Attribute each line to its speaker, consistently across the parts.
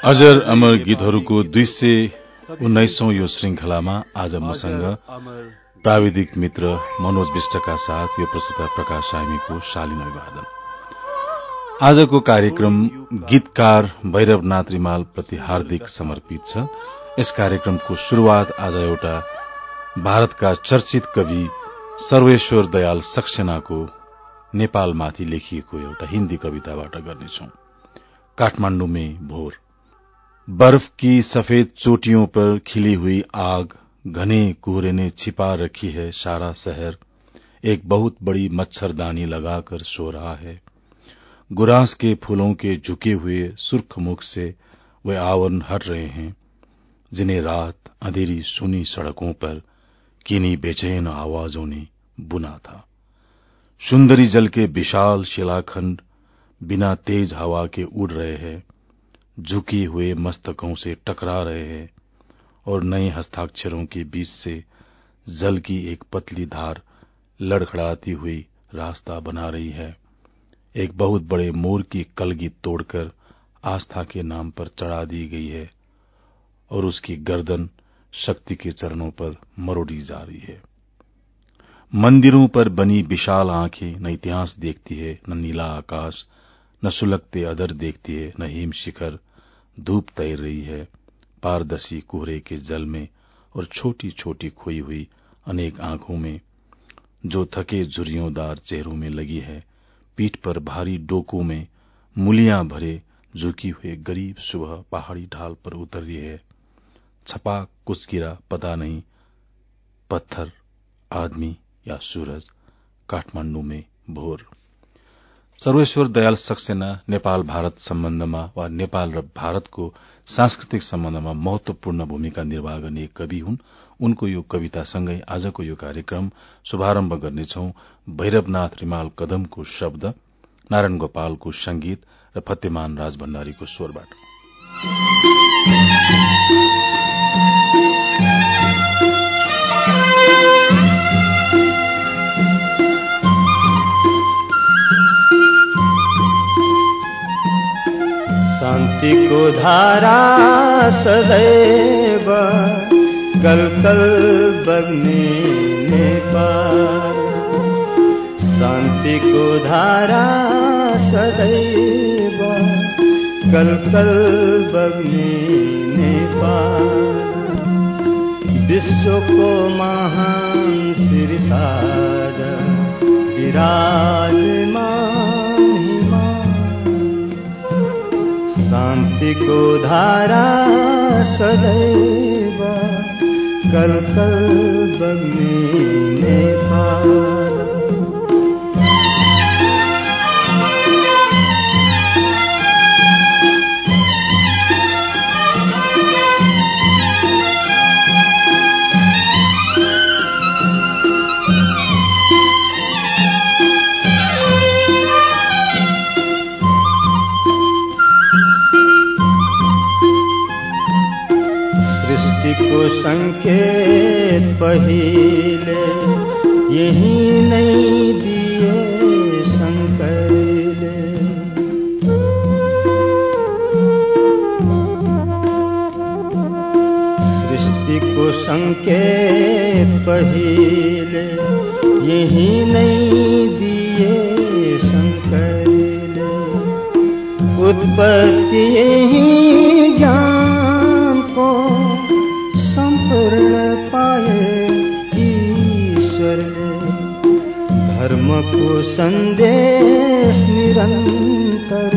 Speaker 1: अजर अमर गीतहरूको दुई सय उन्नाइसौं यो श्रृंखलामा आज मसँग प्राविधिक मित्र मनोज विष्टका साथ यो प्रस्तुता प्रकाश सामीको शालीन अभिवादन। आजको कार्यक्रम गीतकार भैरवनाथ रिमाल प्रति हार्दिक समर्पित छ। यस कार्यक्रमको शुरूआत आज एउटा भारतका चर्चित कवि सर्वेश्वर दयाल सक्सेनाको नेपालमाथि लेखिएको एउटा हिन्दी कविताबाट गर्नेछौ। काठमाण्डु में भोर बर्फ़ की सफ़ेद चोटियों पर खिली हुई आग, घने कोहरे ने छिपा रखी है सारा शहर। एक बहुत बड़ी मच्छरदानी लगाकर सो रहा है। गुरास के फूलों के झुके हुए सुर्ख मुख से वे आवरण हट रहे हैं, जिन्हें रात अंधेरी सुनी सड़कों पर किन्हीं बेचैन आवाजों ने बुना था। सुंदरी जल के विशाल शिलाखंड बिना तेज हवा के उड़ रहे हैं। झुकी हुए मस्तकों से टकरा रहे हैं और नए हस्ताक्षरों के बीच से जल की एक पतली धार लड़खड़ाती हुई रास्ता बना रही है। एक बहुत बड़े मोर की कलगी तोड़कर आस्था के नाम पर चढ़ा दी गई है और उसकी गर्दन शक्ति के चरणों पर मरोड़ी जा रही है। मंदिरों पर बनी विशाल आँखें न इतिहास देखती है न नीला आकाश न सुलगते अदर देखती है न हिम शिखर। धूप तैर रही है, पारदर्शी कोहरे के जल में और छोटी छोटी खोई हुई अनेक आँखों में। जो थके झुरियोंदार चेहरों में लगी है, पीठ पर भारी डोकों में मूलियाँ भरे, झुकी हुए गरीब सुबह पहाड़ी ढाल पर उतर रही है। छपा, कुस्किरा, पता नहीं, पत्थर, आदमी या सूरज, काठमांडू में भोर। सर्वेश्वर दयाल सक्सेना नेपाल भारत सम्बन्धमा वा नेपाल र भारतको सांस्कृतिक सम्बन्धमा महत्वपूर्ण भूमिका निर्वाह गर्ने कवि हुन्। उनको यो कवितासँगै आजको यो कार्यक्रम शुभारम्भ गर्नेछौ भैरवनाथ रिमाल कदमको शब्द नारायण गोपालको संगीत र फतेमान राज भण्डारीको स्वरबाट।
Speaker 2: शान्तिको धारा सदैव कल कल बग्ने नेपाल शान्तिको धारा सदैव कल कल बग्ने नेपाल विश्वको महान श्रीताज विराजमान शान्तिको धारा सदैव कल कल बग्ने नेपाल। संकेत पहले यही नहीं दिए सृष्टि सृष्टिको संकेत पहले यही नहीं दिए शंकरले उत्पत्ति यही ज्ञान धर्मको सन्देश निरन्तर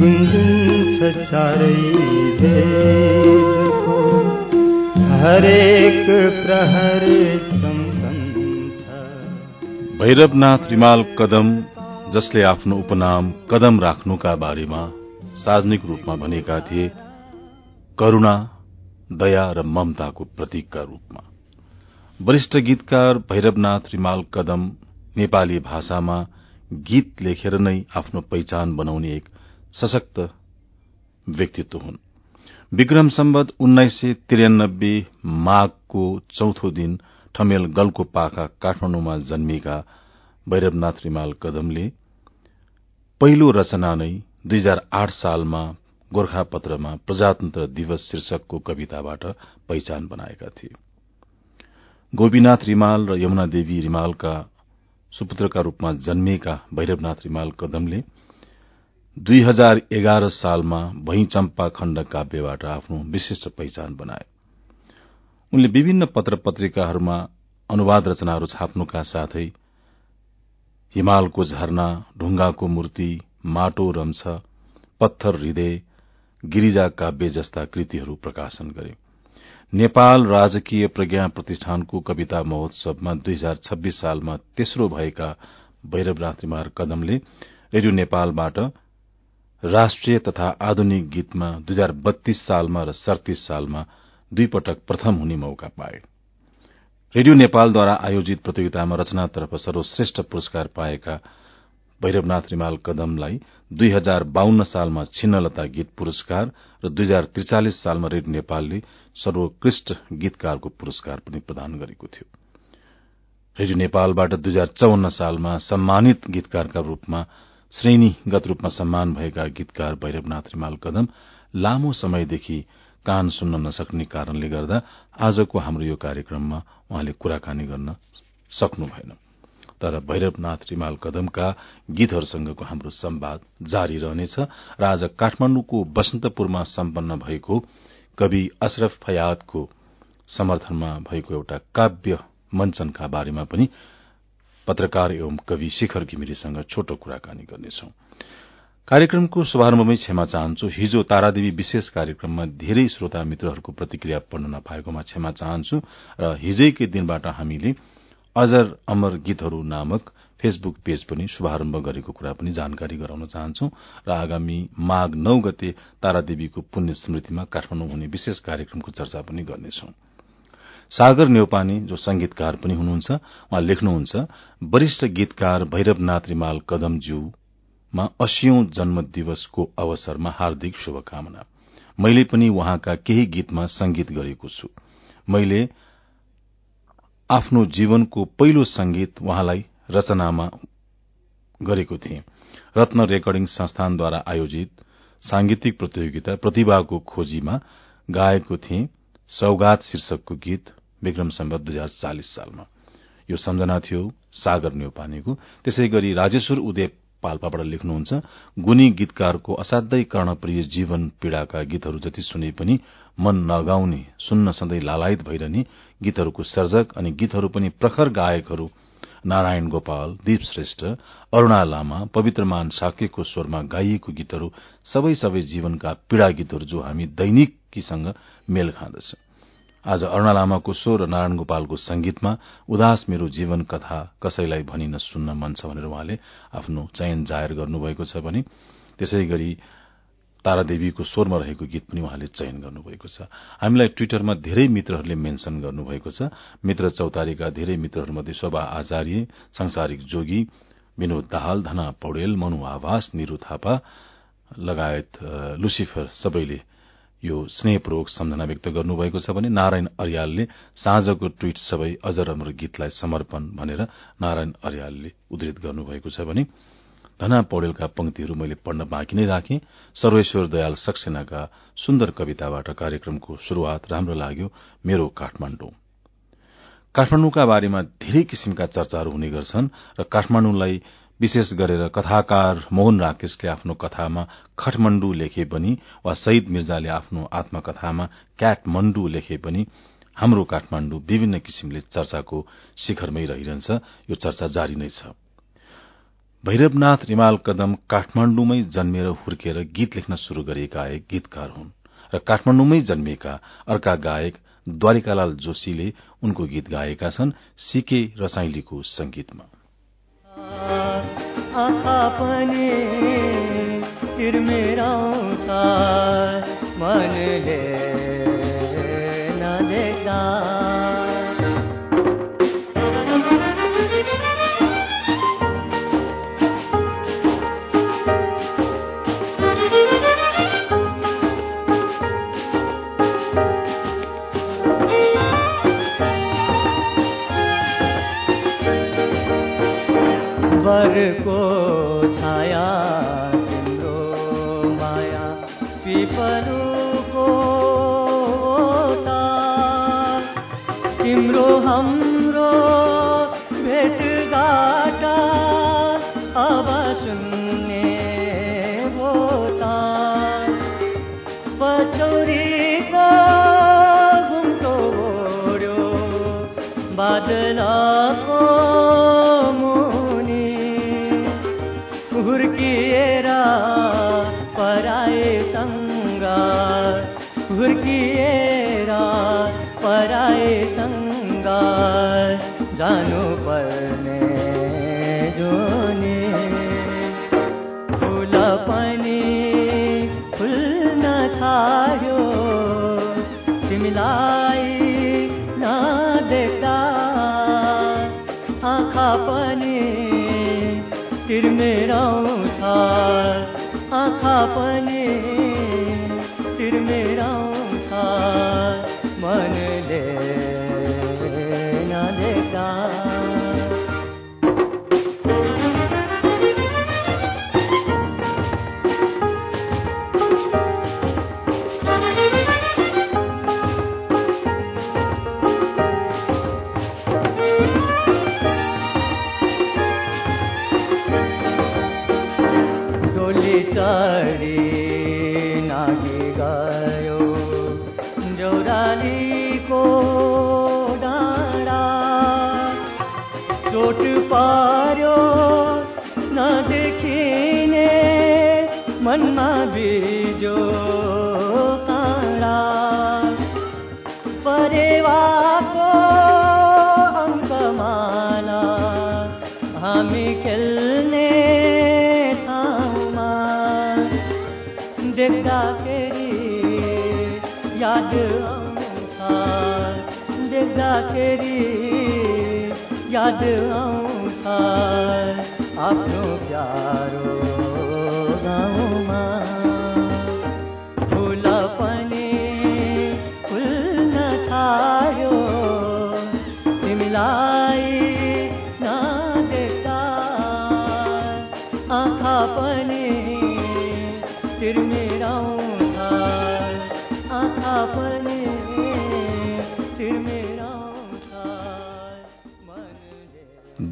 Speaker 2: गुन्जुन्छ हरेक प्रहर
Speaker 1: भैरवनाथ रिमाल कदम जसले आफ्नो उपनाम कदम राख्नुका बारेमा सार्वजनिक रूपमा भनेका थिए करूणा दया र ममताको प्रतीकका रूपमा। वरिष्ठ गीतकार भैरवनाथ रिमाल कदम नेपाली भाषामा गीत लेखेर नै आफ्नो पहिचान बनाउने एक सशक्त व्यक्तित्व हुन्। विक्रम सम्बत उन्नाइस सय त्रियानब्बे माघको चौथो दिन ठमेल गलको पाखा काठमाण्डुमा जन्मिएका भैरवनाथ रिमाल कदमले पहिलो रचना नै दुई हजार आठ सालमा गोर्खा पत्रमा प्रजातन्त्र दिवस शीर्षकको कविताबाट पहिचान बनाएका थिए। गोपीनाथ रिमाल र यमुना देवी रिमालका सुपुत्रका रूपमा जन्मिएका भैरवनाथ रिमाल कदमले दुई हजार एघार सालमा भैचम्पा खण्ड काव्यबाट आफ्नो विशिष्ट पहिचान बनाए उनले विभिन्न पत्र पत्रिकाहरूमा अनुवाद रचनाहरू छाप्नुका साथै हिमालको झरना ढुंगाको मूर्ति माटो रम्छ पत्थर हृदय गिरिजा काव्य जस्ता कृतिहरू प्रकाशन गरे नेपाल राजकीय प्रज्ञा प्रतिष्ठानको कविता महोत्सवमा दुई हजार छब्बीस सालमा तेस्रो भएका भैरवनाथ रिमार कदमले रेडियो नेपालबाट राष्ट्रिय तथा आधुनिक गीतमा दुई हजार बत्तीस सालमा र सड़तीस सालमा दुई पटक प्रथम हुने मौका पाए। रेडियो नेपालद्वारा आयोजित प्रतियोगितामा रचनातर्फ सर्वश्रेष्ठ पुरस्कार पाएका भैरवनाथ रिमाल कदमलाई दुई हजार बाहन्न सालमा छिन्नलता गीत पुरस्कार र दुई हजार त्रिचालिस सालमा रेडियो नेपालले सर्वोत्कृष्ट गीतकारको पुरस्कार पनि प्रदान गरेको थियो। रेडियो नेपालबाट दुई हजार चौन्न सालमा सम्मानित गीतकारका रूपमा श्रेणीगत रूपमा सम्मान भएका गीतकार भैरवनाथ रिमाल कदम लामो समयदेखि कान सुन्न नसक्ने कारणले गर्दा आजको हाम्रो यो कार्यक्रममा उहाँले कुराकानी गर्न सक्नु भएन। तर भैरवनाथ रिमाल कदमका गीतहरूसँगको हाम्रो संवाद जारी रहनेछ र आज काठमाण्डुको बसन्तपुरमा सम्पन्न भएको कवि अशरफ फयादको समर्थनमा भएको एउटा काव्य मञ्चनका बारेमा पनि पत्रकार एवं कवि शिखर घिमिरेसँग छोटो कुराकानी गर्नेछौ। कार्यक्रमको शुभारम्भमै क्षमा चाहन्छु। हिजो तारादेवी विशेष कार्यक्रममा धेरै श्रोता मित्रहरूको प्रतिक्रिया पढ्न नपाएकोमा क्षमा चाहन्छु र हिजैकै दिनबाट हामीले अजर अमर गीतहरू नामक फेसबुक पेज पनि शुभारम्भ गरेको कुरा पनि जानकारी गराउन चाहन्छौ र आगामी माघ नौ गते तारादेवीको पुण्य स्मृतिमा काठमाडौँ हुने विशेष कार्यक्रमको चर्चा पनि गर्नेछौं। सागर नेौपाने जो संगीतकार पनि हुनुहुन्छ उहाँ लेख्नुहुन्छ वरिष्ठ गीतकार भैरवनाथ रिमाल कदमज्यूमा अस्सीौं जन्म दिवसको अवसरमा हार्दिक शुभकामना। मैले पनि उहाँका केही गीतमा संगीत गरेको छु। मैले आफ्नो जीवनको पहिलो संगीत उहाँलाई रचनामा गरेको थिएँ। रत्न रेकर्डिङ संस्थानद्वारा आयोजित सांगीतिक प्रतियोगिता प्रतिभाको खोजीमा गाएको थिएँ सौगात शीर्षकको गीत विक्रम सम्बत दुई हजार चालिस सालमा। यो सम्झना थियो सागर न्यौपानेको। त्यसै गरी राजेश्वर उदय पाल्पाबाट लेख्नुहुन्छ गुनी गीतकारको असाध्यै कर्णप्रिय जीवन पीड़ाका गीतहरू जति सुने पनि मन नगाउने सुन्न सधैँ लालायत भइरहने गीतहरूको सर्जक अनि गीतहरू पनि प्रखर गायकहरू नारायण गोपाल दीप श्रेष्ठ अरूणा लामा पवित्रमान साकेको स्वरमा गाइएको गीतहरू सबै सबै जीवनका पीड़ा गीतहरू जो हामी दैनिकीसँग मेल खाँदछ आज अरूणा लामाको स्वर र नारायण गोपालको संगीतमा उदास मेरो जीवन कथा कसैलाई भनिन सुन्न मन छ भनेर उहाँले आफ्नो चयन जाहेर गर्नुभएको छ भने त्यसै गरी तारादेवीको स्वरमा रहेको गीत पनि उहाँले चयन गर्नुभएको छ। हामीलाई ट्विटरमा धेरै मित्रहरूले मेन्शन गर्नुभएको छ। मित्र चौतारीका धेरै मित्रहरूमध्ये शोभा आचार्य संसारिक जोगी विनोद दाहाल धना पौडेल मनु आवास निरू थापा लगायत लुसिफर सबैले यो स्नेहपूर्वक सम्झना व्यक्त गर्नुभएको छ भने नारायण अर्यालले साँझको ट्वीट सबै अजर अमर गीतलाई समर्पण भनेर नारायण अर्यालले उद्धित गर्नुभएको छ भने धना पौडेलका पंक्तिहरू मैले पढ्न बाँकी नै राखे। सर्वेश्वर दयाल सक्सेनाका सुन्दर कविताबाट कार्यक्रमको शुरूआत राम्रो लाग्यो मेरो काठमाण्डु काठमाण्डुका बारेमा धेरै किसिमका चर्चाहरू हुने गर्छन् र काठमाण्डुलाई विशेष गरेर कथाकार मोहन राकेशले आफ्नो कथामा खटमण्डु लेखे पनि वा शहीद मिर्जाले आफ्नो आत्मकथामा क्याटमण्डु लेखे पनि हाम्रो काठमाण्डु विभिन्न किसिमले चर्चाको शिखरमै रहिरहन्छ। यो चर्चा जारी नै छ। भैरवनाथ रिमाल कदम काठमाण्डुमै जन्मेर हुर्केर गीत लेख्न शुरू गरेका एक गीतकार हुन् र काठमाण्डुमै जन्मिएका अर्का गायक द्वारिकालाल जोशीले उनको गीत गाएका छन् सीके रसाइलीको संगीतमा।
Speaker 3: आँखा पनि तिर्मेराउँछ मनले नदेख्दा घरको छाया तिम्रो माया पिपरुको तिम्रो हम जानु पर्ने जोनी। फुल पनि फुल्न थाल्यो तिमीलाई नदेख्दा आँखा पनि तिर्मेराउँछ। आँखा पनि चढी नागी गयो। जौरालीको डाँडा चोट पार्यो नदेखिने मनमा बिजो। देख्दाखेरि याद आउँछ देख्दाखेरि याद आउँछ आफ्नो प्यारो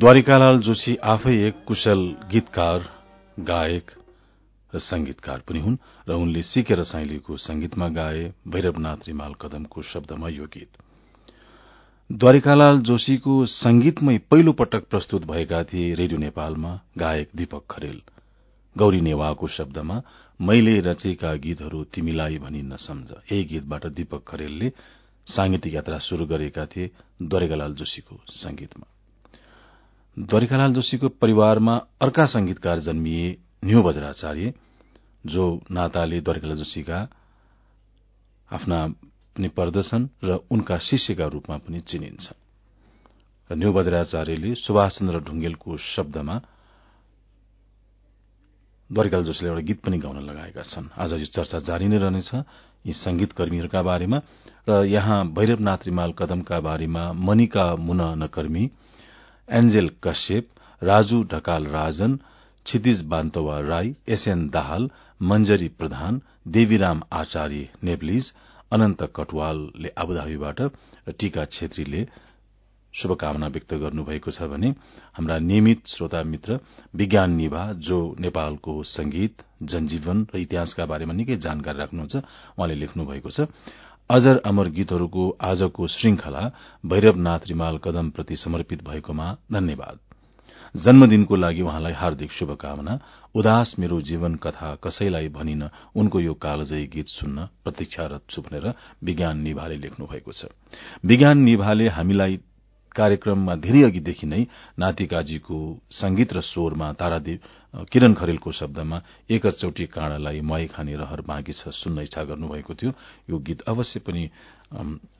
Speaker 1: द्वारिकालाल जोशी आफै एक कुशल गीतकार गायक र संगीतकार पनि हुन् र उनले सिकेर साइलीको संगीतमा गाए भैरवनाथ रिमाल कदमको शब्दमा यो गीत। द्वारिकालाल जोशीको संगीतमै पहिलो पटक प्रस्तुत भएका थिए रेडियो नेपालमा गायक दीपक खरेल। गौरी नेवाको शब्दमा मैले रचेका गीतहरू तिमीलाई भनी नसम्झ। यही गीतबाट दीपक खरेलले सांगीतिक यात्रा शुरू गरेका थिए द्वारिकालाल जोशीको संगीतमा। द्वारिकालाल जोशीको परिवारमा अर्का संगीतकार जन्मिए न्यू बज्राचार्य जो नाताले द्वारिकालाल जोशीका आफ्ना पनि पर्दछन् र उनका शिष्यका रूपमा पनि चिनिन्छ। र न्यू बज्राचार्यले सुभाष चन्द्र ढुंगेलको शब्दमा द्वारिकालाल जोशीले एउटा गीत पनि गाउन लगाएका छन्। आज यो चर्चा जारी नै रहनेछ यी संगीत कर्मीहरूका बारेमा। र यहाँ भैरवनाथ रिमाल कदमका बारेमा मनिका मुन नकर्मी एन्जेल कश्यप राजु ढकाल राजन क्षितिज बान्तवा राई एसएन दाहाल मञ्जरी प्रधान देवीराम आचार्य नेप्लिज अनन्त कटवालले आबुधाबीबाट र टीका छेत्रीले शुभकामना व्यक्त गर्नुभएको छ भने हाम्रा नियमित श्रोता मित्र विज्ञान निभा जो नेपालको संगीत जनजीवन र इतिहासका बारेमा निकै जानकारी राख्नुहुन्छ उहाँले लेख्नु भएको छ। अजर अमर गीतहरूको आजको श्रृंखला भैरवनाथ रिमाल कदमप्रति समर्पित भएकोमा धन्यवाद। जन्मदिनको लागि उहाँलाई हार्दिक शुभकामना। उदास मेरो जीवन कथा कसैलाई भनिन उनको यो कालजयी गीत सुन्न प्रतीक्षारत छु भनेर विज्ञान निभाले लेख्नु भएको छ। विज्ञान निभाले हामीलाई कार्यक्रममा धेरै अघिदेखि नै नातिकाजीको संगीत र स्वरमा तारादेव किरण खरेलको शब्दमा एकचौटी काँडालाई मय खाने रहर बाँकी छ सुन्न इच्छा गर्नुभएको थियो। यो गीत अवश्य पनि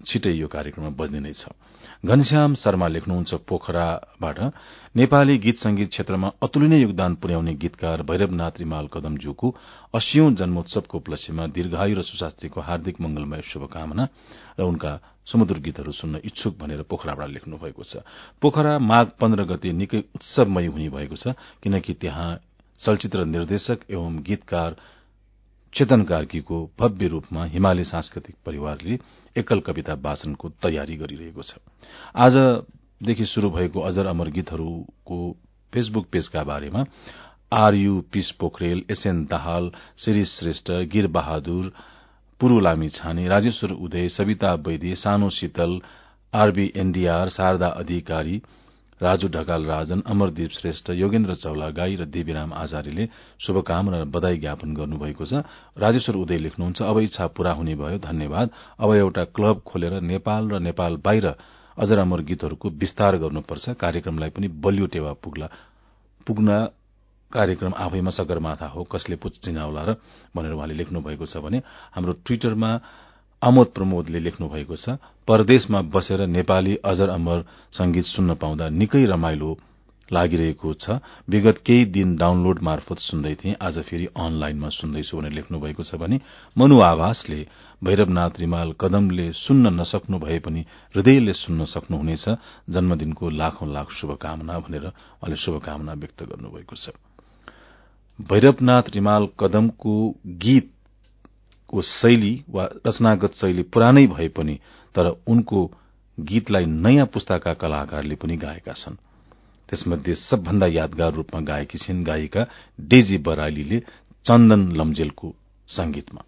Speaker 1: छिटै यो कार्यक्रममा बज्ने नै छ। घनश्याम शर्मा लेख्नुहुन्छ पोखराबाट। नेपाली गीत संगीत क्षेत्रमा अतुलनीय योगदान पुर्याउने गीतकार भैरवनाथ रिमाल कदमज्यूको अस्सीौं जन्मोत्सवको उपलक्ष्यमा दीर्घायु र सुशास्त्रीको हार्दिक मंगलमय शुभकामना र उनका समुद्र गीतहरू सुन्न इच्छुक भनेर पोखराबाट लेख्नु भएको छ। पोखरा माघ पन्ध्र गते निकै उत्सवमय हुने भएको छ किनकि त्यहाँ चलचित्र निर्देशक एवं गीतकार चेतन कार्कीको भव्य रूपमा हिमाली सांस्कृतिक परिवारले एकल कविता वाचनको तयारी गरिरहेको छ। आजदेखि शुरू भएको अजर अमर गीतहरूको फेसबुक पेजका बारेमा RU piece Pokharel SN Dahal Shirish Shrestha Gir Bahadur पुरू लामी छाने राजेश्वर उदय सविता वैद्य सानो शीतल आरबी एनडीआर शारदा अधिकारी राजु ढकाल राजन अमरदीप श्रेष्ठ योगेन्द्र चौलागाई र देवीराम आचार्यले शुभकामना र बधाई ज्ञापन गर्नुभएको छ। राजेश्वर उदय लेख्नुहुन्छ अब इच्छा पूरा हुने भयो धन्यवाद। अब एउटा क्लब खोलेर नेपाल र नेपाल बाहिर अजर अमर गीतहरूको विस्तार गर्नुपर्छ। कार्यक्रमलाई पनि बलियो टेवा पुग्ला पुग्न कार्यक्रम आफैमा सगरमाथा हो कसले पुच चिनाउला र भनेर उहाँले लेख्नु भएको छ भने हाम्रो ट्विटरमा आमोद प्रमोदले लेख्नु भएको छ परदेशमा बसेर नेपाली अजर अमर संगीत सुन्न पाउँदा निकै रमाइलो लागिरहेको छ। विगत केही दिन डाउनलोड मार्फत सुन्दै थिएँ आज फेरि अनलाइनमा सुन्दैछु भनेर लेख्नु भएको छ भने मनु आवासले भैरवनाथ रिमाल कदमले सुन्न नसक्नु भए पनि हृदयले सुन्न सक्नुहुनेछ। जन्मदिनको लाखौं लाख शुभकामना भनेर उहाँले शुभकामना व्यक्त गर्नुभएको छ। भैरवनाथ रिमाल कदमको गीत को शैली वा रचनागत शैली पुरानै भए पनि तर उनको गीतलाई नयाँ पुस्ताका कलाकारले पनि गाएका छन्। त्यसमध्ये सबभन्दा यादगार रूपमा गाएकी छिन् गायिका डेजी बराइलीले चन्दन लम्जेलको संगीतमा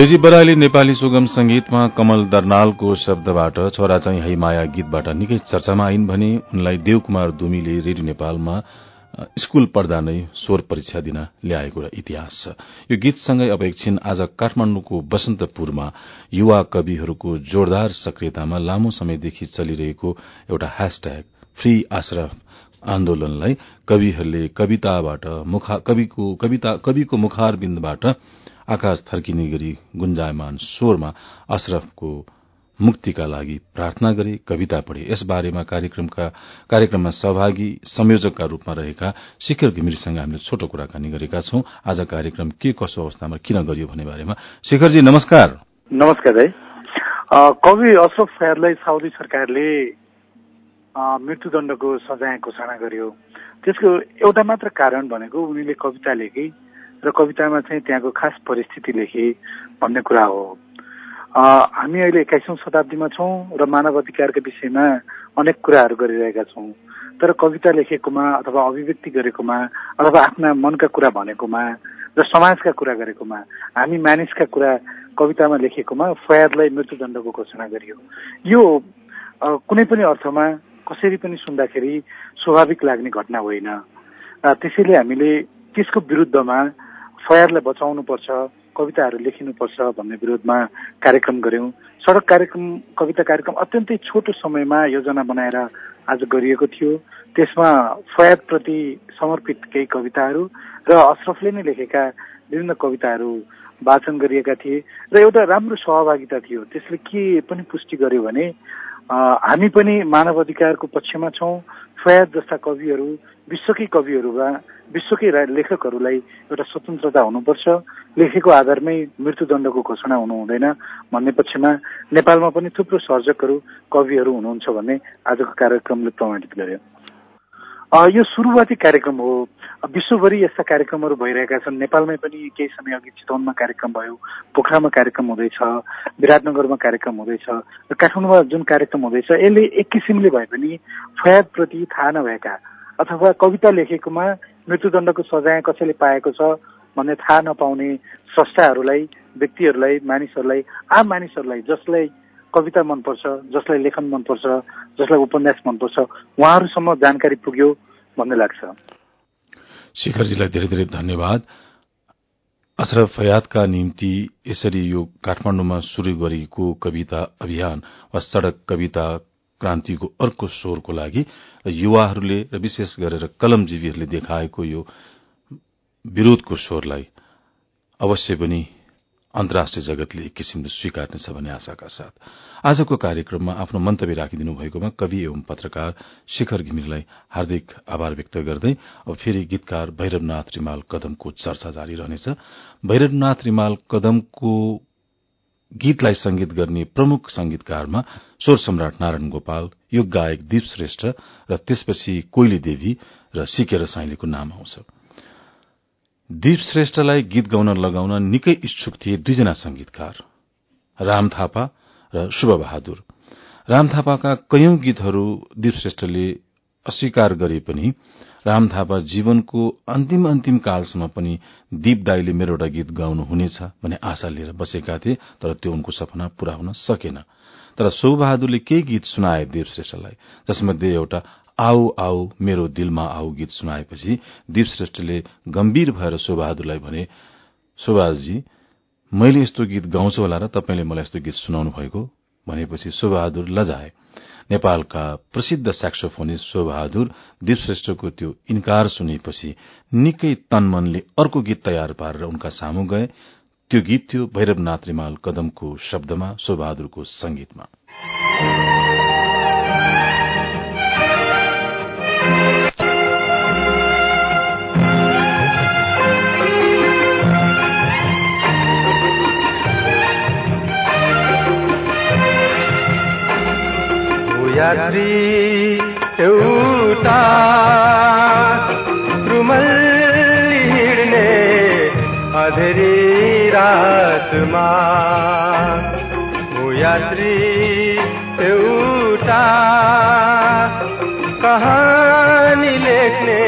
Speaker 1: डेजी बराइली नेपाली सुगम संगीतमा कमल दर्नालको शब्दबाट छोरा चाहिँ है माया गीतबाट निकै चर्चामा आइन् भने उनलाई देवकुमार दुमीले रेडियो नेपालमा स्कूल पढ्दा नै स्वर परीक्षा दिन ल्याएको इतिहास छ। यो गीतसँगै अब एकछिन आज काठमाण्डुको बसन्तपुरमा युवा कविहरूको जोरदार सक्रियतामा लामो समयदेखि चलिरहेको एउटा ह्यासट्याग फ्री आश्रफ आन्दोलनलाई कविहरूले कविताबाट कविको मुखारबिन्दबाट आकाश थर्किने गरी गुन्जायमान स्वरमा अशरफको मुक्तिका लागि प्रार्थना गरे कविता पढे। यस बारेमा कार्यक्रममा सहभागी संयोजकका रूपमा रहेका शिखर घिमिरसँग हामीले छोटो कुराकानी गरेका छौं। आज कार्यक्रम के कसो अवस्थामा किन गरियो भन्ने बारेमा। शिखरजी नमस्कार।
Speaker 4: नमस्कार है कवि अशोक सायरलाई साउदी सरकारले मृत्युदण्डको सजाय घोषणा गर्यो। त्यसको एउटा मात्र कारण भनेको उनीले कविता लेखे। र कवितामा चाहिँ त्यहाँको खास परिस्थिति लेखे भन्ने कुरा हो। हामी अहिले एक्काइसौँ शताब्दीमा छौँ र मानव अधिकारका विषयमा अनेक कुराहरू गरिरहेका छौँ। तर कविता लेखेकोमा अथवा अभिव्यक्ति गरेकोमा अथवा आफ्ना मनका कुरा भनेकोमा र समाजका कुरा गरेकोमा हामी मानिसका कुरा कवितामा लेखेकोमा फयादलाई मृत्युदण्डको घोषणा गरियो। यो कुनै पनि अर्थमा कसरी पनि सुन्दाखेरि स्वाभाविक लाग्ने घटना होइन। त्यसैले हामीले त्यसको विरुद्धमा फयादलाई बचाउनुपर्छ कविताहरू लेखिनुपर्छ भन्ने विरोधमा कार्यक्रम गर्यौं सडक कार्यक्रम कविता कार्यक्रम अत्यन्तै छोटो समयमा योजना बनाएर आज गरिएको थियो। त्यसमा फयादप्रति समर्पित केही कविताहरू र अशरफले नै लेखेका विभिन्न कविताहरू वाचन गरिएका थिए र एउटा राम्रो सहभागिता थियो। त्यसले के पनि पुष्टि गर्यो भने हामी पनि मानव अधिकारको पक्षमा छौँ। फयाद जस्ता कविहरू विश्वकै कविहरूमा विश्वकै लेखकहरूलाई एउटा स्वतन्त्रता हुनुपर्छ। लेखेको आधारमै मृत्युदण्डको घोषणा हुनु हुँदैन। भन्ने पक्षमा नेपालमा पनि थुप्रो सर्जकहरू कविहरू हुनुहुन्छ भन्ने आजको कार्यक्रमले प्रमाणित गर्यो। यो सुरुवाती कार्यक्रम हो। विश्वभरि यस्ता कार्यक्रमहरू भइरहेका छन्। नेपालमै पनि केही समय अघि चितवनमा कार्यक्रम भयो। पोखरामा कार्यक्रम हुँदैछ। विराटनगरमा कार्यक्रम हुँदैछ। र काठमाडौँमा जुन कार्यक्रम हुँदैछ यसले एक किसिमले भए पनि फयादप्रति थाहा नभएका अथवा कविता लेखेकोमा मृत्युदण्डको सजाय कसैले पाएको छ भन्ने थाहा नपाउने स्रष्टाहरूलाई व्यक्तिहरूलाई मानिसहरूलाई आम मानिसहरूलाई जसलाई कविता मनपर्छ जसलाई लेखन मनपर्छ जसलाई उपन्यास मनपर्छ उहाँहरूसम्म जानकारी पुग्यो भन्ने लाग्छ।
Speaker 1: शिखरजीलाई धेरै धेरै धन्यवाद। अशरफ फयादका निम्ति यसरी यो काठमाडौँमा शुरू गरिएको कविता अभियान वा सड़क कविता क्रान्तिको अर्को स्वरको लागि र युवाहरूले र विशेष गरेर कलमजीवीहरूले देखाएको यो विरोधको स्वरलाई अवश्य पनि अन्तर्राष्ट्रिय जगतले एक किसिमले स्वीकार्नेछ भन्ने आशाका साथ। आजको कार्यक्रममा आफ्नो मन्तव्य राखिदिनु भएकोमा कवि एवं पत्रकार शिखर घिमिरेलाई हार्दिक आभार व्यक्त गर्दै अब फेरि गीतकार भैरवनाथ रिमाल कदमको चर्चा जारी रहनेछ। भैरवनाथ रिमाल कदमको गीतलाई संगीत गर्ने प्रमुख संगीतकारमा स्वर सम्राट नारायण गोपाल यो गायक दीप श्रेष्ठ र त्यसपछि कोइली देवी र सिकेर साइलीको नाम आउँछ। दीप श्रेष्ठलाई गीत गाउन लगाउन निकै इच्छुक थिए दुईजना संगीतकार राम थापा र शुभ बहादुर। राम थापाका कैयौं गीतहरू दीप श्रेष्ठले अस्वीकार गरे पनि राम थापा जीवनको अन्तिम अन्तिम कालसम्म पनि दीप दाईले मेरो एउटा गीत गाउनु हुनेछ भन्ने आशा लिएर बसेका थिए तर त्यो उनको सपना पूरा हुन सकेन। तर बहादुरले केही गीत सुनाए दीप श्रेष्ठलाई जसमध्ये एउटा आऊ आऊ मेरो दिलमा आऊ गीत सुनाएपछि दीप श्रेष्ठले गम्भीर भएर शोबहादुरलाई भने शोबहादुरजी मैले यस्तो गीत गाउँछु होला र तपाईँले मलाई यस्तो गीत सुनाउनु भएको भनेपछि शोबहादुर लजाए। नेपालका प्रसिद्ध स्याक्सोफोनिस्ट शोबहादुर दीप श्रेष्ठको त्यो इन्कार सुनेपछि निकै तनमनले अर्को गीत तयार पारेर उनका सामु गए। त्यो गीत थियो भैरवनाथ रिमाल कदमको शब्दमा शोबहादुरको संगीतमा।
Speaker 5: यात्री एउटा रुमल हिँड्ने अधेरी रातमा। हो यात्री एउटा कहानी लेख्ने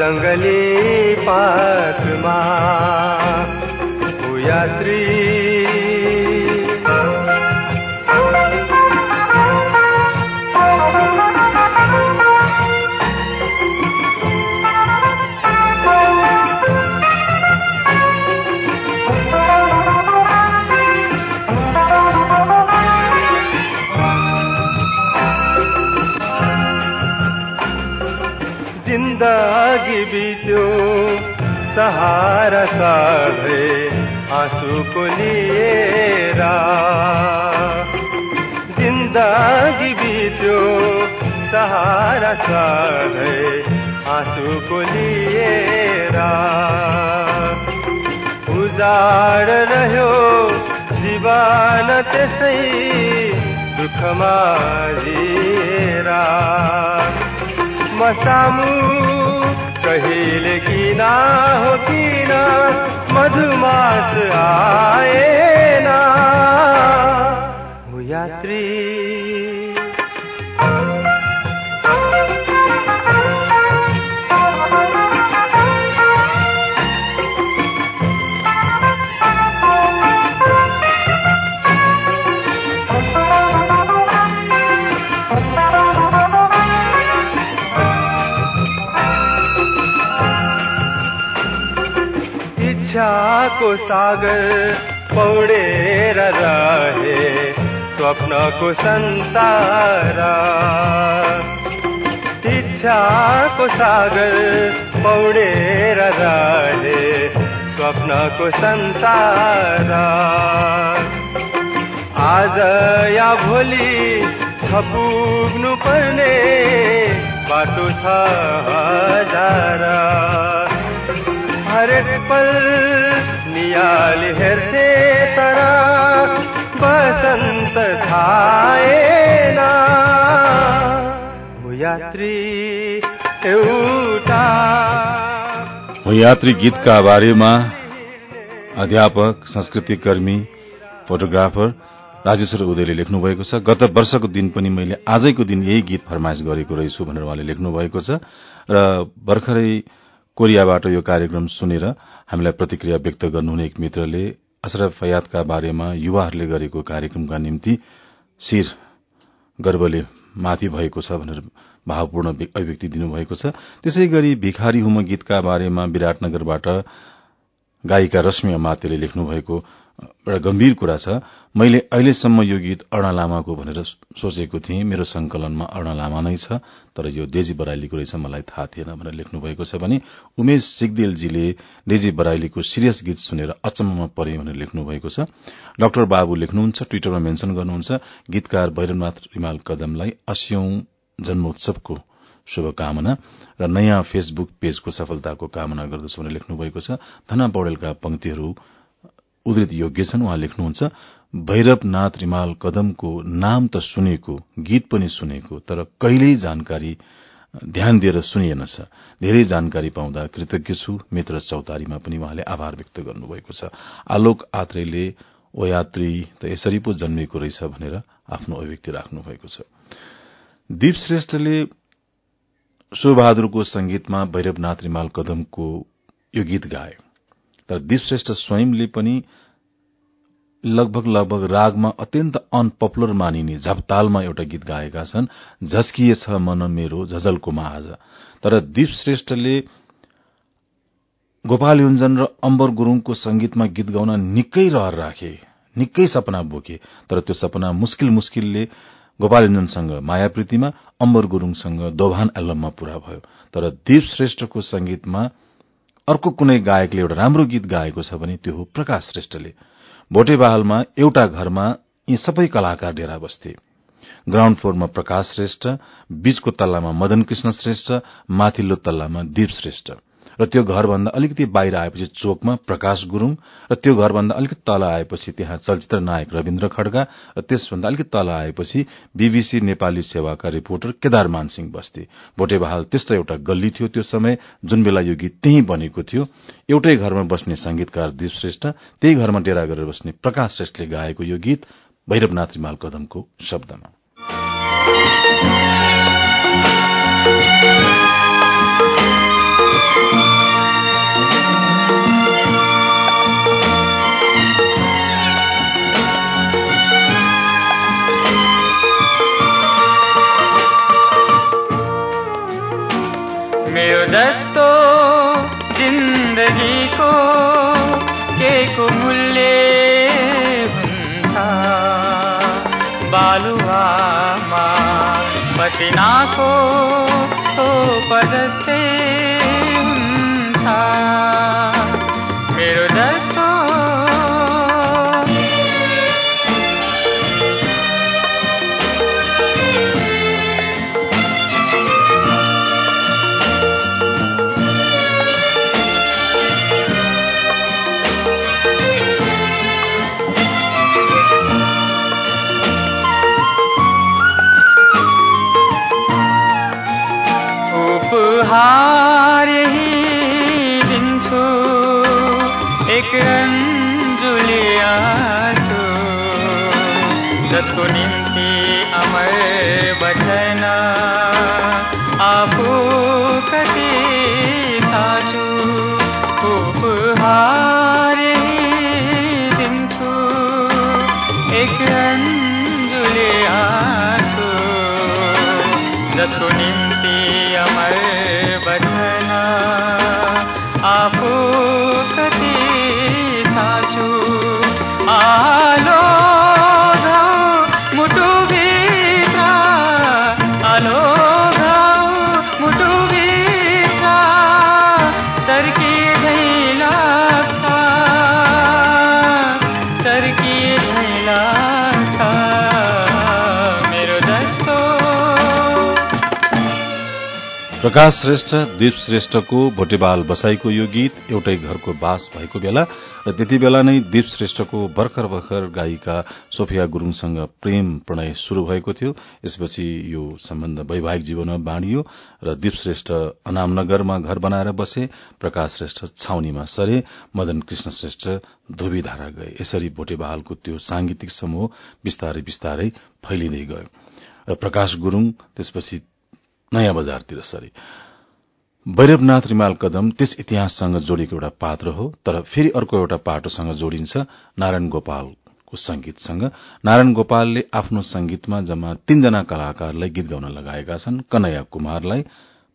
Speaker 5: जङ्गली पातमा हो यात्री दुःखमा जिएर मसामु कहिले किन हो किन मधुमास आएन यात्री इच्छाको सागर पौडेर रहे स्वप्नको संसार। इच्छाको सागर पौडेर रहे स्वप्नको संसार। आज या भोलि छ पुग्नु पर्ने बाटो छ हजार। हरेक पल नियाली तर बसन्त छाएन यात्री एउटा
Speaker 1: यात्री गीतका बारेमा अध्यापक संस्कृति कर्मी फोटोग्राफर राजेश्वर उदयले लेख्नु भएको छ। गत वर्षको दिन पनि मैले आजैको दिन यही गीत फरमाइश गरेको रहेछु भनेर उहाँले लेख्नु भएको छ। र भर्खरै कोरियाबाट यो कार्यक्रम सुनेर हामीलाई प्रतिक्रिया व्यक्त गर्नुहुने एक मित्रले अशरफ फयादका बारेमा युवाहरूले गरेको कार्यक्रमका निम्ति शिर गर्वले माथि भएको छ भनेर भावपूर्ण अभिव्यक्ति दिनुभएको छ। त्यसै गरी भिखारी हुम गीतका बारेमा विराटनगरबाट गायिका रश्मि अमात्यले लेख्नु भएको एउटा गम्भीर कुरा छ। मैले अहिलेसम्म यो गीत अर्ण लामाको भनेर सोचेको थिएँ। मेरो संकलनमा अर्ण लामा नै छ तर यो डेजी बराइलीको रहेछ मलाई थाहा थिएन भनेर लेख्नु भएको छ भने उमेश सिगदेलजीले डेजी बराइलीको सिरियस गीत सुनेर अचम्ममा परे भनेर लेख्नु भएको छ। डाक्टर बाबु लेख्नुहुन्छ ट्विटरमा मेन्शन गर्नुहुन्छ गीतकार भैरवनाथ रिमाल कदमलाई अस्यौं जन्मोत्सवको शुभकामना र नयाँ फेसबुक पेजको सफलताको कामना गर्दछु भनेर लेख्नु भएको छ। धना पौडेलका पंक्तिहरू उद्धित योग्य छन् उहाँ लेख्नुहुन्छ भैरवनाथ रिमाल कदमको नाम त सुनेको गीत पनि सुनेको तर कहिल्यै जानकारी ध्यान दिएर सुनिएनछ धेरै जानकारी पाउँदा कृतज्ञ छु। मित्र चौतारीमा पनि उहाँले आभार व्यक्त गर्नुभएको छ। आलोक आत्रेले ओ यात्री त यसरी पो जन्मिएको रहेछ भनेर आफ्नो अभिव्यक्ति राख्नु भएको छ। दीप श्रेष्ठले सुबहादुरको संगीतमा भैरवनाथ रिमाल कदमको यो गीत गाए। तर दीप श्रेष्ठ स्वयंले पनि लगभग लगभग रागमा अत्यन्त अनपपुलर मानिने झपतालमा एउटा गीत गाएका छन् झस्किएछ मन मेरो झझलको आज तर दीप श्रेष्ठले गोपाल युञ्जन र अम्बर गुरूङको संगीतमा गीत गाउन निकै रहर राखे निकै सपना बोके। तर त्यो सपना मुस्किल मुस्किलले गोपाल युञ्जनसँग मायाप्रीतिमा अम्बर गुरूङसँग दोभान एल्बममा पूरा भयो। तर दीप श्रेष्ठको संगीतमा अर्को कुनै गायकले एउटा राम्रो गीत गाएको छ भने त्यो हो प्रकाश श्रेष्ठले। भोटेबाहलमा एउटा घरमा यी सबै कलाकार डेरा बस्थे। ग्राउण्ड फ्लोरमा प्रकाश श्रेष्ठ बीचको तल्लामा मदन कृष्ण श्रेष्ठ माथिल्लो तल्लामा दीप श्रेष्ठ। र त्यो घरभन्दा अलिकति बाहिर आएपछि चोकमा प्रकाश गुरूङ र त्यो घरभन्दा अलिकति तल आएपछि त्यहाँ चलचित्र नायक रविन्द्र खड्गा र त्यसभन्दा अलिकति तल आएपछि बीबीसी नेपाली सेवाका रिपोर्टर केदार मानसिंह बस्थे। भोटेबहाल त्यस्तो एउटा गल्ली थियो त्यो समय जुन बेला यो गीत त्यही बनेको थियो। एउटै घरमा बस्ने संगीतकार दीप श्रेष्ठ त्यही घरमा डेरा गरेर बस्ने प्रकाश श्रेष्ठले गाएको यो गीत भैरवनाथ रिमाल कदमको शब्दमा। प्रकाश श्रेष्ठ दीप श्रेष्ठको भोटेबाल बसाईको यो गीत एउटै घरको बास भएको बेला र त्यति बेला नै दीप श्रेष्ठको भर्खर भर्खर गायिका सोफिया गुरूङसँग प्रेम प्रणय शुरू भएको थियो। यसपछि यो सम्बन्ध वैवाहिक जीवनमा बाँडियो र दीप श्रेष्ठ अनामनगरमा घर बनाएर बसे प्रकाश श्रेष्ठ छाउनीमा सरे मदन कृष्ण श्रेष्ठ धोबीधारा गए। यसरी भोटेबहालको त्यो सांगीतिक समूह बिस्तारै बिस्तारै फैलिँदै गयो। र प्रकाश गुरूङ त्यसपछि नयाँ बजारतिर सरे। भैरवनाथ रिमाल कदम त्यस इतिहाससँग जोडिएको एउटा पात्र हो तर फेरि अर्को एउटा पाटोसँग जोडिन्छ नारायण गोपालको संगीतसँग नारायण गोपालले आफ्नो संगीतमा जम्मा तीनजना कलाकारलाई गीत गाउन लगाएका छन् कन्हैया कुमारलाई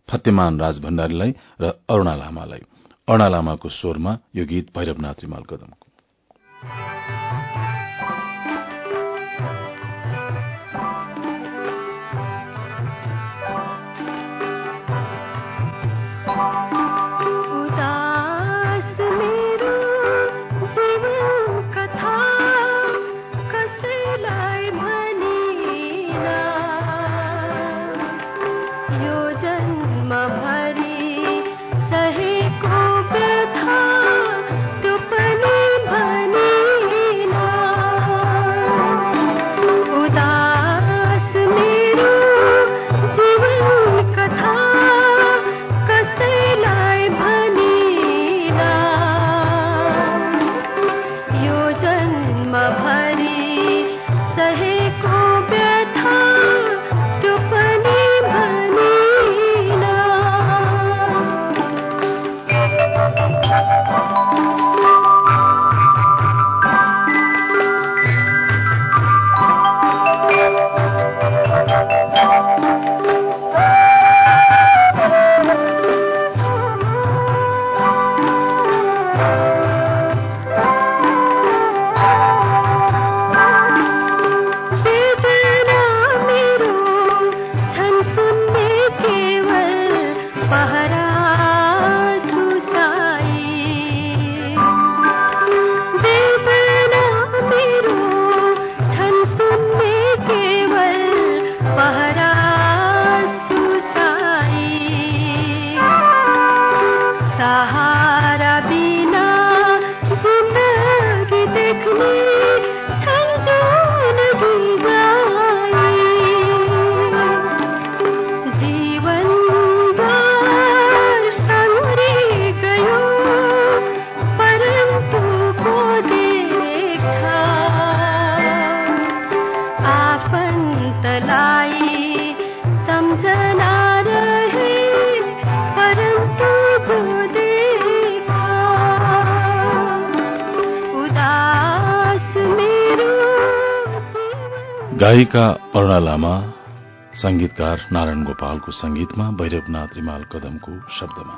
Speaker 1: फतेमान राज भण्डारीलाई र अरूणा लामालाई। अरूणा लामाको स्वरमा यो गीत भैरवनाथ रिमाल कदमको। गायिका अरूणा लामा संगीतकार नारायण गोपालको संगीतमा भैरवनाथ रिमाल कदमको शब्दमा।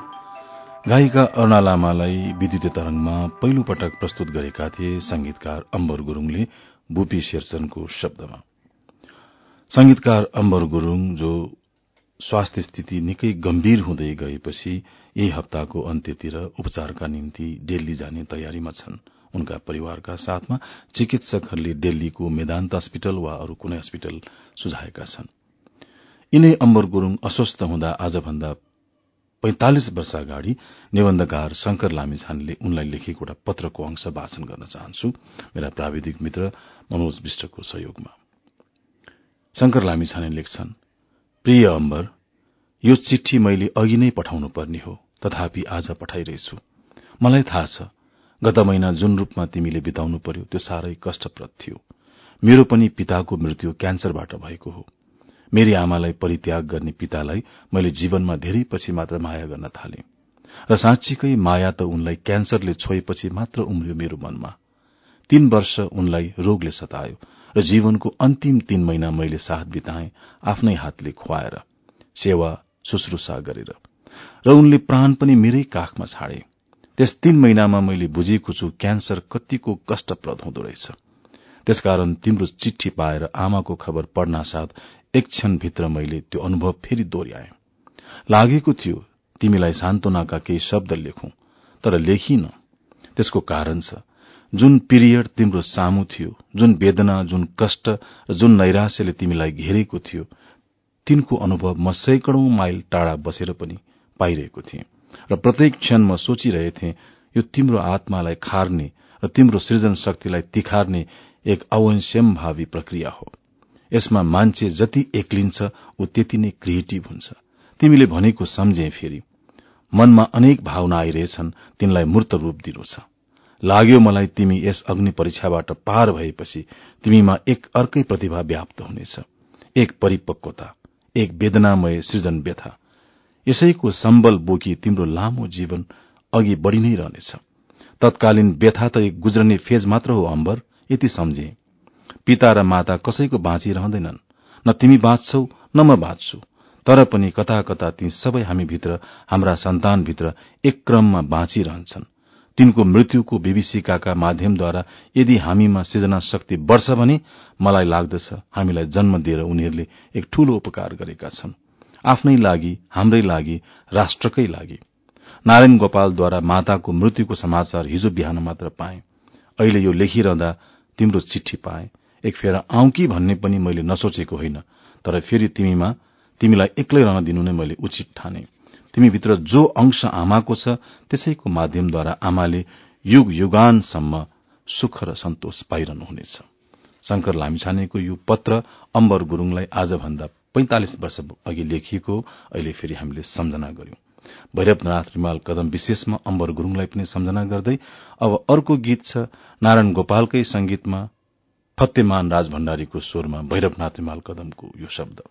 Speaker 1: गायिका अरूणा लामालाई विद्युतीय तरंगमा पहिलो पटक प्रस्तुत गरेका थिए संगीतकार अम्बर गुरूङले बुपी शेरचनको शब्दमा। संगीतकार अम्बर गुरूङ जो स्वास्थ्य स्थिति निकै गम्भीर हुँदै गएपछि यही हप्ताको अन्त्यतिर उपचारका निम्ति दिल्ली जाने तयारीमा छन्। उनका परिवारका साथमा चिकित्सकहरूले दिल्लीको मेदान्त अस्पताल वा अरू कुनै अस्पताल सुझाएका छन्। यिनै अम्बर गुरूङ अस्वस्थ हुँदा आजभन्दा पैंतालिस वर्ष अगाडि निबन्धकार शंकर लामिछानेले उनलाई लेखेको एउटा पत्रको अंश वाचन गर्न चाहन्छु। मेरा प्राविधिक मित्र मनोज विष्टको सहयोगमा। शंकर लामिछाने लेख्छन् प्रिय अम्बर यो चिठी मैले अघि नै पठाउनु पर्ने हो तथापि आज पठाइरहेछु। मलाई थाहा छ गत महिना जुन रूपमा तिमीले बिताउनु पर्यो त्यो साह्रै कष्टप्रद थियो। मेरो पनि पिताको मृत्यु क्यान्सरबाट भएको हो। मेरी आमालाई परित्याग गर्ने पितालाई मैले जीवनमा धेरै पछि मात्र माया गर्न थाले। र साँच्चीकै माया त उनलाई क्यान्सरले छोएपछि मात्र उम्रियो मेरो मनमा। तीन वर्ष उनलाई रोगले सतायो र जीवनको अन्तिम तीन महिना मैले साथ बिताए आफ्नै हातले खुवाएर सेवा शुश्रूषा गरेर। र उनले प्राण पनि मेरै काखमा छाडे। त्यस तीन महिनामा मैले बुझेको छु क्यान्सर कतिको कष्टप्रद हुँदो रहेछ। त्यसकारण तिम्रो चिठी पाएर आमाको खबर पढ्न साथ एक क्षणभित्र मैले त्यो अनुभव फेरि दोहोऱ्याए। लागेको थियो तिमीलाई सान्त्वनाका केही शब्द लेखौं तर लेखिन। त्यसको कारण छ जुन पिरियड तिम्रो सामु थियो जुन वेदना जुन कष्ट र जुन नैराश्यले तिमीलाई घेरेको थियो तिनको अनुभव म सैकडौं माइल टाढा बसेर पनि पाइरहेको थिएँ। र प्रत्येक क्षण म सोचिरहेथे यो तिम्रो आत्मालाई खार्ने र तिम्रो सृजन शक्तिलाई तिखार्ने एक अवश्यमभावी प्रक्रिया हो। यसमा मान्छे जति एक्लिन्छ ऊ त्यति नै क्रिएटिभ हुन्छ। तिमीले भनेको सम्झे फेरि। मनमा अनेक भावना आइरहेछन् तिनलाई मूर्त रूप दिनु छ। लाग्यो मलाई तिमी यस अग्नि परीक्षाबाट पार भएपछि तिमीमा एक अर्कै प्रतिभा व्याप्त हुनेछ। एक परिपक्वता एक वेदनामय सृजन व्यथा यसैको सम्बल बोकी तिम्रो लामो जीवन अघि बढ़ी नै रहनेछ। तत्कालीन व्यथा त एक गुज्रने फेज मात्र हो अम्बर। यति सम्झे। पिता र माता कसैको बाँचिरहँदैनन् न तिमी बाँच्छौ न म बाँच्छु। तर पनि कता कता ती सबै हामीभित्र हाम्रा सन्तानभित्र एक क्रममा बाँचिरहन्छन् तिनको मृत्युको विभीषिकाका माध्यमद्वारा यदि हामीमा सृजना शक्ति बढ़छ भने मलाई लाग्दछ हामीलाई जन्म दिएर उनीहरूले एक ठूलो उपकार गरेका छन्। आफ्नै लागि हाम्रै लागि राष्ट्रकै लागि। नारायण गोपालद्वारा माताको मृत्युको समाचार हिजो बिहान मात्र पाए। अहिले यो लेखिरहँदा तिम्रो चिठी पाए। एक फेर आउँ कि भन्ने पनि मैले नसोचेको होइन तर फेरि तिमीमा तिमीलाई एक्लै रहन दिनु नै मैले उचित ठाने। तिमीभित्र जो अंश आमाको छ त्यसैको माध्यमद्वारा आमाले युग युगानसम्म सुख र सन्तोष पाइरहनुहुनेछ। शंकर लामिछानेको यो पत्र अम्बर गुरूङलाई आजभन्दा पैंतालिस वर्ष अघि लेखिएको अहिले फेरि हामीले सम्झना गर्यौं भैरवनाथ रिमाल कदम विशेषमा अम्बर गुरूङलाई पनि सम्झना गर्दै अब अर्को गीत छ नारायण गोपालकै संगीतमा फतेमान राज भण्डारीको स्वरमा भैरवनाथ रिमाल कदमको यो शब्द।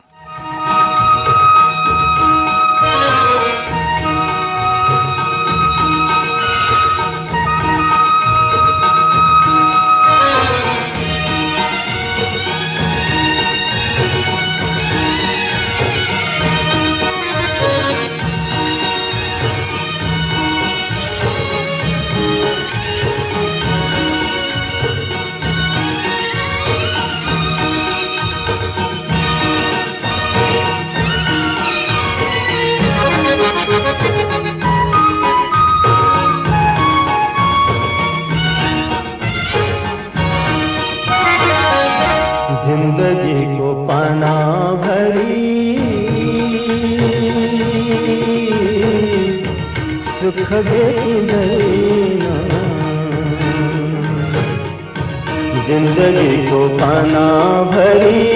Speaker 2: जिन्दगीको पाना भरी।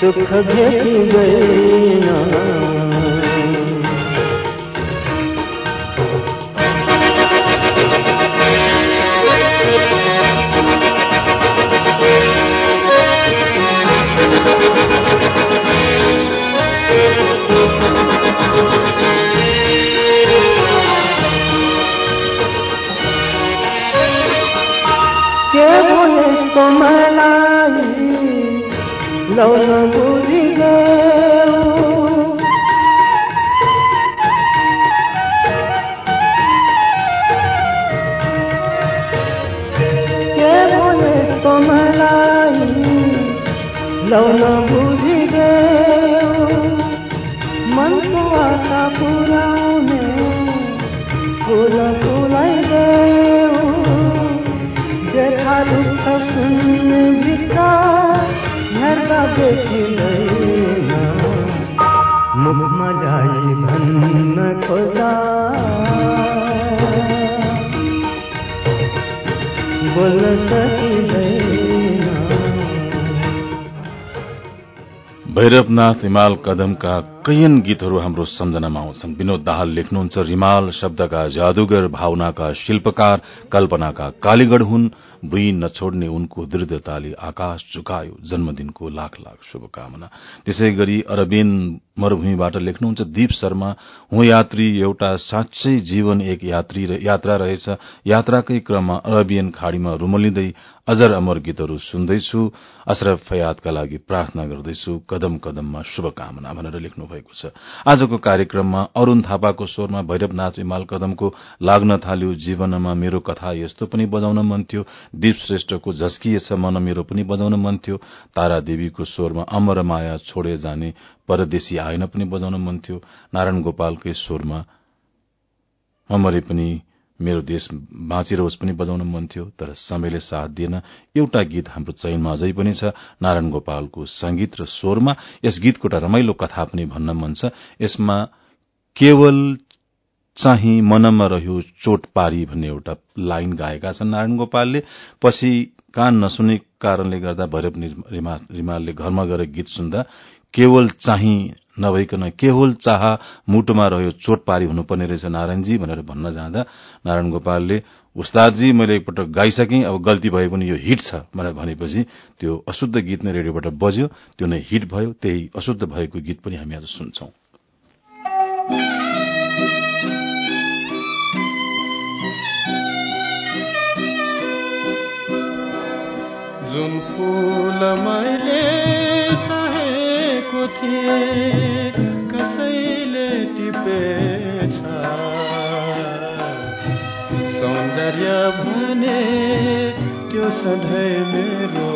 Speaker 2: सुख भेटिँदैन के लाउन बुझिदेऊ
Speaker 1: भैरवनाथ हिमाल कदमका कैयन गीतहरू हाम्रो सम्झनामा आउँछन्। विनोद दाहाल लेख्नुहुन्छ रिमाल शब्दका जादुगर भावनाका शिल्पकार कल्पनाका कालीगढ़ हुन्। भुइँ नछोड्ने उनको दृढ़ताले आकाश झुकायो। जन्मदिनको लाख लाख शुभकामना। त्यसै गरी अरबेन मरूभूमिबाट लेख्नुहुन्छ दीप शर्मा हुँ यात्री एउटा साँच्चै जीवन एक यात्री यात्रा रहेछ। यात्राकै क्रममा अरबियन खाड़ीमा रुमलिँदै अजर अमर गीतहरू सुन्दैछु। अशरफ फयादका लागि प्रार्थना गर्दैछु। कदम कदममा शुभकामना भनेर लेख्नु भएको छ। आजको कार्यक्रममा अरूण थापाको स्वरमा भैरवनाथ विमाल कदमको लाग्न थाल्यो जीवनमा मेरो कथा। यस्तो पनि बजाउन मन थियो। दीप श्रेष्ठको झस्किएछ मन मेरो पनि बजाउन मन थियो। तारा देवीको स्वरमा अमर माया छोडे जाने परदेशी आएन पनि बजाउन मन थियो। नारायण गोपालकै स्वरमा ममरे पनि मेरो देश बाँचिरहोस् पनि बजाउन मन थियो। तर समयले साथ दिएन। एउटा गीत हाम्रो चयनमा अझै पनि छ। नारायण गोपालको संगीत र स्वरमा यस गीतको एउटा रमाइलो कथा पनि भन्न मन छ। यसमा केवल चाहिँ मनमा रह्यो चोट पारी भन्ने एउटा लाइन गाएका छन् नारायण गोपालले। पछि कान नसुने कारणले गर्दा भैरव रिमालले घरमा गएर गीत सुन्दा केवल चाहिँ नभइकन केवल चाह मुटुमा रह्यो चोट पारी हुनुपर्ने रहेछ नारायणजी भनेर भन्न जाँदा नारायण गोपालले उस्तादजी मैले एकपटक गाइसकेँ अब गल्ती भए पनि यो हिट छ भनेर भनेपछि त्यो अशुद्ध गीत नै रेडियोबाट बज्यो। त्यो नै हिट भयो त्यही अशुद्ध भएको गीत पनि हामी आज सुन्छौं।
Speaker 6: जुन फूल मैले चाहेको थिएँ कसैले टिपेछ। सौन्दर्य भने त्यो सधैँ मेरो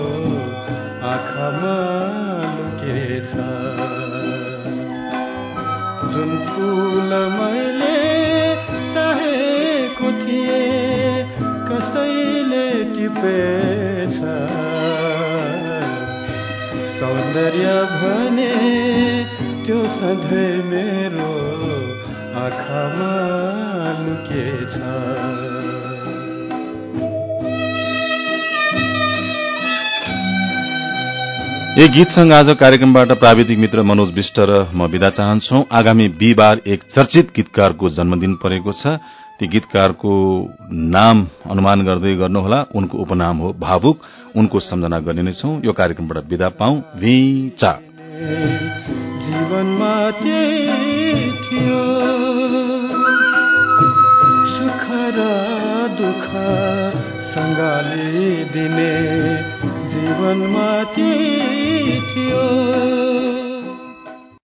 Speaker 6: आँखामा लुकेछ। जुन फूल मैले चाहेको थिएँ कसैले टिपेछ। सौन्दर्य भने त्यो सधैँ मेरो आँखामा लुकेछ।
Speaker 1: एक गीतसँग आज कार्यक्रमबाट प्राविधिक मित्र मनोज विष्ट र म विदा चाहन्छौ। आगामी बिहिबार एक चर्चित गीतकारको जन्मदिन परेको छ। ती गीतकारको नाम अनुमान गर्दै गर्नुहोला। उनको उपनाम हो भावुक। उनको सम्झना गर्ने नै छौं। यो कार्यक्रमबाट विदा पाऊ।
Speaker 6: जीवनमा थियो। सुख र दुःख सँगाली दिने जीवनमा थियो।